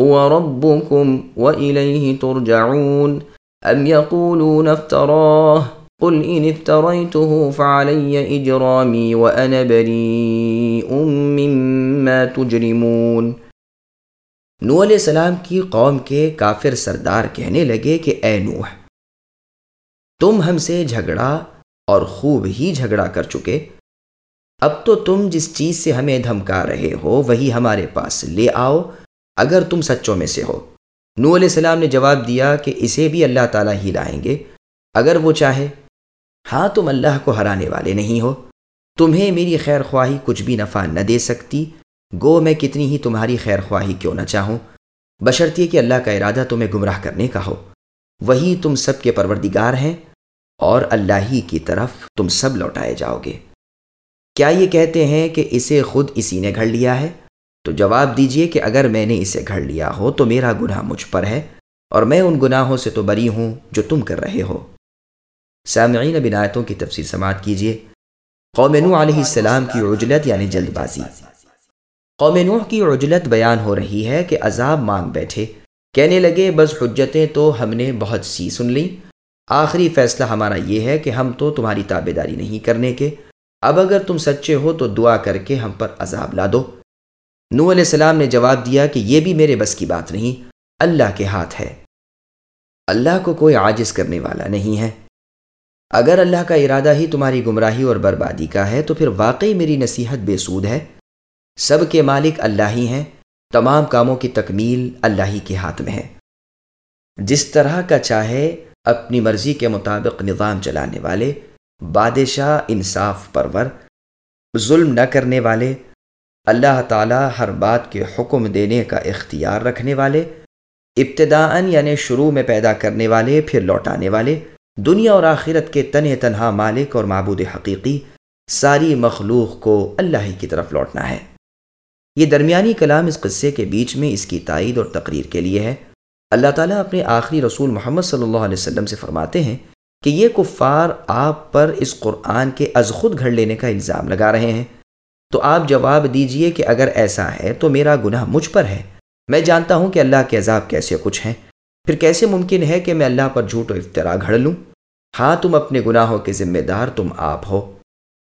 هو ربكم وإليه ترجعون. أم يقولون افتراه؟ قل إن افتريته فعلي إجرامي وأنا بريء مما تجرمون. نو علیہ السلام کی قوم کے کافر سردار کہنے لگے کہ اے نوح، تم ہم سے جھگڑا اور خوب ہی جھگڑا کر چکے۔ اب تو تم جس چیز سے ہمیں دھمکا رہے ہو، وہی ہمارے پاس لے آؤ۔ اگر تم سچوں میں سے ہو۔ نو علیہ السلام نے جواب دیا کہ اسے بھی اللہ تعالیٰ ہی لائیں گے۔ اگر وہ چاہے ہاں تم اللہ کو ہرانے والے نہیں ہو۔ تمہیں میری خیر خواہی کچھ بھی نفع نہ دے سکتی۔ گو، میں کتنی ہی تمہاری خیر خواہی کیوں نہ چاہوں۔ بشرطیے کہ اللہ کا ارادہ تمہیں گمراہ کرنے کا ہو۔ وہی تم سب کے پروردگار ہیں اور اللہ ہی کی طرف تم سب لوٹائے جاؤ گے۔ کیا یہ کہتے ہیں کہ اسے خود اسی نے گھڑ لیا ہے؟ تو جواب دیجیے کہ اگر میں نے اسے گھڑ لیا ہو تو میرا گناہ مجھ پر ہے اور میں ان گناہوں سے تو بری ہوں جو تم کر رہے ہو۔ سامعین بنایتوں کی تفصیل سماعت کیجیے قوم نوح علیہ السلام کی عجلت یعنی جلد بازی۔ قوم نوح کی عجلت بیان ہو رہی ہے کہ عذاب مانگ بیٹھے۔ کہنے لگے، بس حجتیں تو ہم نے بہت سی سن لیں۔ آخری فیصلہ ہمارا یہ ہے کہ ہم تو تمہاری تابے داری نہیں کرنے کے۔ اب اگر تم سچے ہو تو دعا کر کے ہم پر عذاب لا دو۔ نو علیہ السلام نے جواب دیا کہ یہ بھی میرے بس کی بات نہیں، اللہ کے ہاتھ ہے۔ اللہ کو کوئی عاجز کرنے والا نہیں ہے۔ اگر اللہ کا ارادہ ہی تمہاری گمراہی اور بربادی کا ہے، تو پھر واقعی میری نصیحت بے سود ہے۔ سب کے مالک اللہ ہی ہیں، تمام کاموں کی تکمیل اللہ ہی کے ہاتھ میں ہے۔ جس طرح کا چاہے، اپنی مرضی کے مطابق نظام چلانے والے، بادشاہ انصاف پرور، ظلم نہ کرنے والے اللہ تعالیٰ ہر بات کے حکم دینے کا اختیار رکھنے والے، ابتداً یعنی شروع میں پیدا کرنے والے، پھر لوٹانے والے، دنیا اور آخرت کے تنہ تنہا مالک اور معبود حقیقی، ساری مخلوق کو اللہ ہی کی طرف لوٹنا ہے۔ یہ درمیانی کلام اس قصے کے بیچ میں اس کی تائید اور تقریر کے لیے ہے۔ اللہ تعالیٰ اپنے آخری رسول محمد صلی اللہ علیہ وسلم سے فرماتے ہیں کہ یہ کفار آپ پر اس قرآن کے از خود گھڑ لینے کا الزام لگا رہے ہیں۔ تو آپ جواب دیجیے کہ اگر ایسا ہے تو میرا گناہ مجھ پر ہے۔ میں جانتا ہوں کہ اللہ کے عذاب کیسے کچھ ہیں۔ پھر کیسے ممکن ہے کہ میں اللہ پر جھوٹ و افطرا گھڑ لوں؟ ہاں تم اپنے گناہوں کے ذمہ دار تم آپ ہو۔